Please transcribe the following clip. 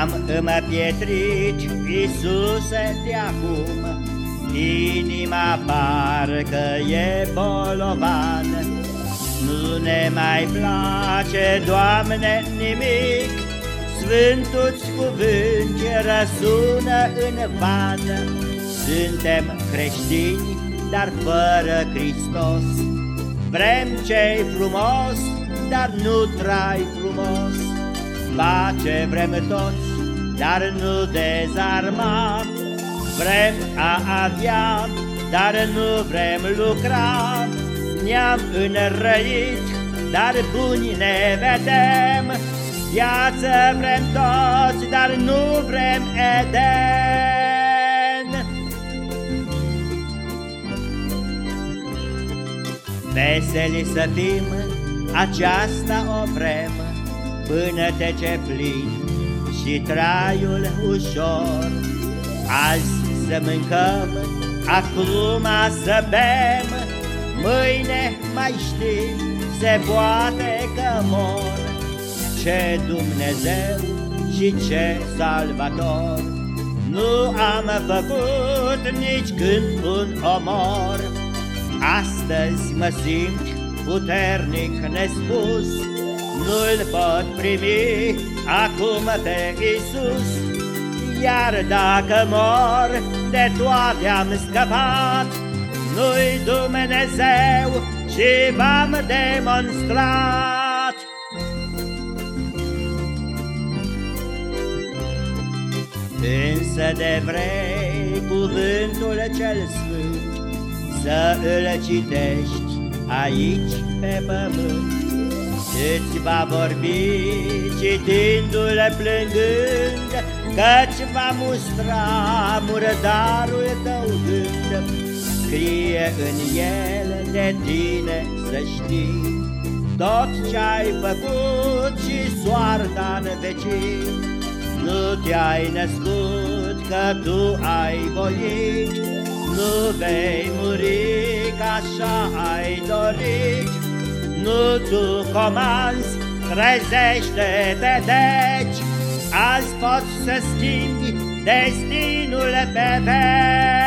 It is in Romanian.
Ne-am împietrit, Iisuse, de acum, Inima parcă e bolovan, Nu ne mai place, Doamne, nimic, Sfântul-ți cuvânt ce răsună în van. Suntem creștini, dar fără Hristos, Vrem ce frumos, dar nu trai frumos, Pace vrem toți, dar nu dezarma, Vrem a avea, dar nu vrem lucra, Ne-am înrăit, dar buni ne vedem, Viață vrem toți, dar nu vrem Eden. Veseli să fim, aceasta o vrem, Până ce plin și traiul ușor. Azi să mâncăm, acum să bem, Mâine mai știm, se poate că mor. Ce Dumnezeu și ce Salvator, Nu am făcut nici când un omor. Astăzi mă simt puternic nespus, Nu-l pot primi acum pe Iisus, Iar dacă mor, de toate am scăpat, Nu-i Dumnezeu și v-am demonstrat. Însă de vrei cuvântul cel sfânt Să îl citești aici pe pământ Îți va vorbi citindu-l plângând Căci va mustra murdarul tău gând. Scrie în el de tine să știi Tot ce-ai făcut și soarta în vecii nu te-ai născut că tu ai voit, Nu vei muri ca așa ai dorit, Nu tu comanzi, trezește-te deci, Azi poți să schimbi destinul pe veci.